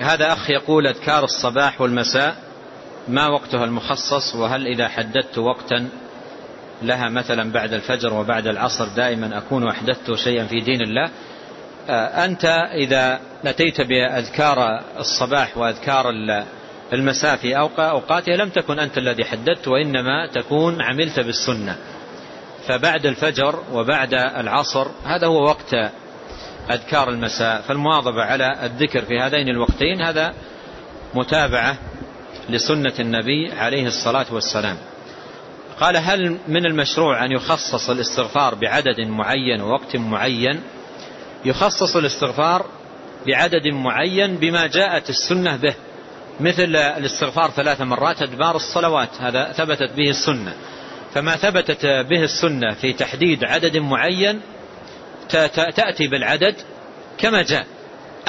هذا أخ يقول أذكار الصباح والمساء ما وقتها المخصص؟ وهل إذا حددت وقتا لها مثلا بعد الفجر وبعد العصر دائما أكون أحدثت شيئا في دين الله؟ أنت إذا أتيت بأذكار الصباح وأذكار المساء في أوقاتها لم تكن أنت الذي حددت وإنما تكون عملت بالسنة. فبعد الفجر وبعد العصر هذا هو وقت أذكار المساء فالمواظبة على الذكر في هذين الوقتين هذا متابعة لسنة النبي عليه الصلاة والسلام. قال هل من المشروع أن يخصص الاستغفار بعدد معين ووقت معين؟ يخصص الاستغفار بعدد معين بما جاءت السنة به مثل الاستغفار ثلاث مرات أدبار الصلوات هذا ثبتت به السنة. فما ثبتت به السنة في تحديد عدد معين تأتي بالعدد كما جاء.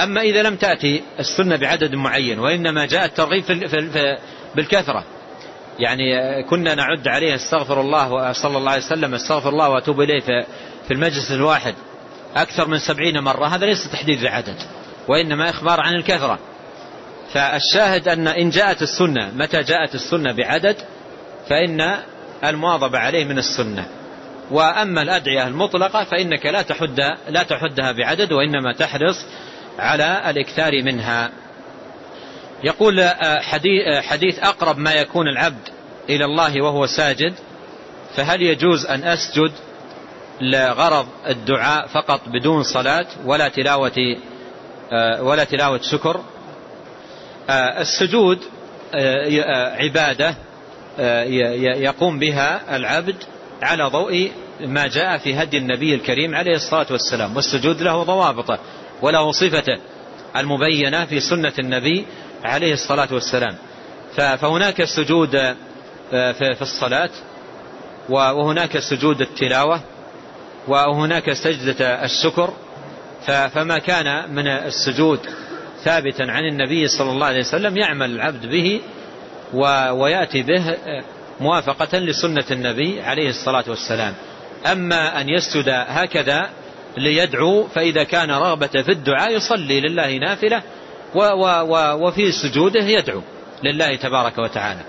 أما إذا لم تأتي السنة بعدد معين وإنما جاء الترغيب بالكثرة. يعني كنا نعد عليه استغفر الله وصلى الله عليه وسلم استغفر الله وأتوب إليه في المجلس الواحد أكثر من سبعين مرة. هذا ليس تحديد لعدد وإنما إخبار عن الكثرة. فالشاهد أن إن جاءت السنة متى جاءت السنة بعدد فإن المواظبة عليه من السنة. وأما الأدعية المطلقة فإنك لا تحد لا تحدها بعدد وإنما تحرص على الإكثار منها. يقول حديث أقرب ما يكون العبد إلى الله وهو ساجد فهل يجوز أن أسجد لغرض الدعاء فقط بدون صلاة ولا تلاوة ولا تلاوة شكر السجود عبادة يقوم بها العبد على ضوء ما جاء في هدي النبي الكريم عليه الصلاة والسلام والسجود له ضوابطه وله صفته المبينة في سنة النبي عليه الصلاة والسلام. فهناك السجود في الصلاة وهناك سجود التلاوة وهناك سجدة الشكر. فما كان من السجود ثابتا عن النبي صلى الله عليه وسلم يعمل العبد به ويأتي به موافقة لسنة النبي عليه الصلاة والسلام. أما أن يسجد هكذا ليدعو فإذا كان رغبة في الدعاء يصلي لله نافلة وفي سجوده يدعو لله تبارك وتعالى.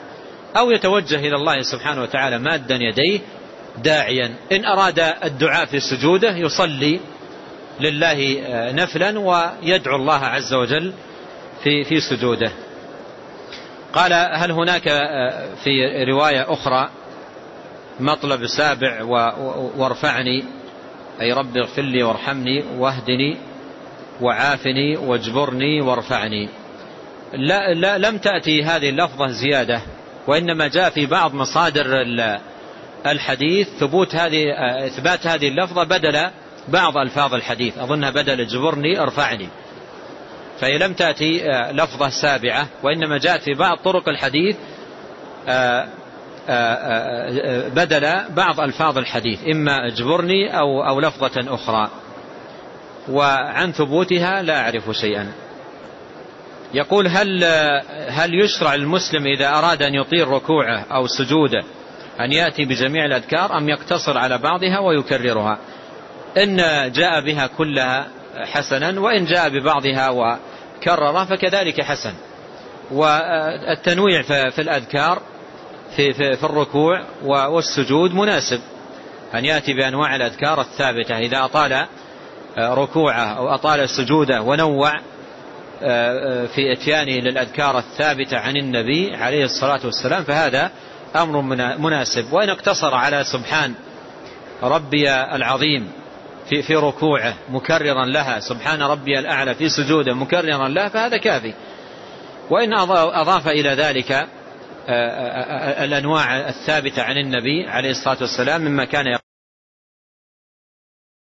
أو يتوجه إلى الله سبحانه وتعالى مادا يديه داعيا. إن أراد الدعاء في سجوده يصلي لله نفلا ويدعو الله عز وجل في في سجوده. قال هل هناك في رواية أخرى مطلب سابع وارفعني أي رب اغفر لي وارحمني واهدني وعافني واجبرني وارفعني. لا, لا لم تأتي هذه اللفظة زيادة وإنما جاء في بعض مصادر الحديث ثبوت هذه إثبات هذه اللفظة بدل بعض ألفاظ الحديث. أظنها بدل اجبرني ارفعني. فهي لم تأتي لفظة سابعة وإنما جاءت في بعض طرق الحديث بدل بعض ألفاظ الحديث إما اجبرني أو, أو لفظة أخرى. وعن ثبوتها لا أعرف شيئا. يقول هل, هل يشرع المسلم إذا أراد أن يطيل ركوعه أو سجوده أن يأتي بجميع الأذكار أم يقتصر على بعضها ويكررها؟ إن جاء بها كلها حسنا وإن جاء ببعضها وكرر فكذلك حسن. والتنويع في الأذكار في, في, في الركوع والسجود مناسب. أن يأتي بأنواع الأذكار الثابتة. إذا أطال ركوعه أو أطال سجوده ونوع في إتيانه للأذكار الثابتة عن النبي عليه الصلاة والسلام فهذا أمر مناسب. وإن اقتصر على سبحان ربي العظيم في, في ركوعه مكررا لها سبحان ربي الأعلى في سجوده مكررا لها فهذا كافي. وإن أضاف إلى ذلك الأنواع الثابتة عن النبي عليه الصلاة والسلام مما كان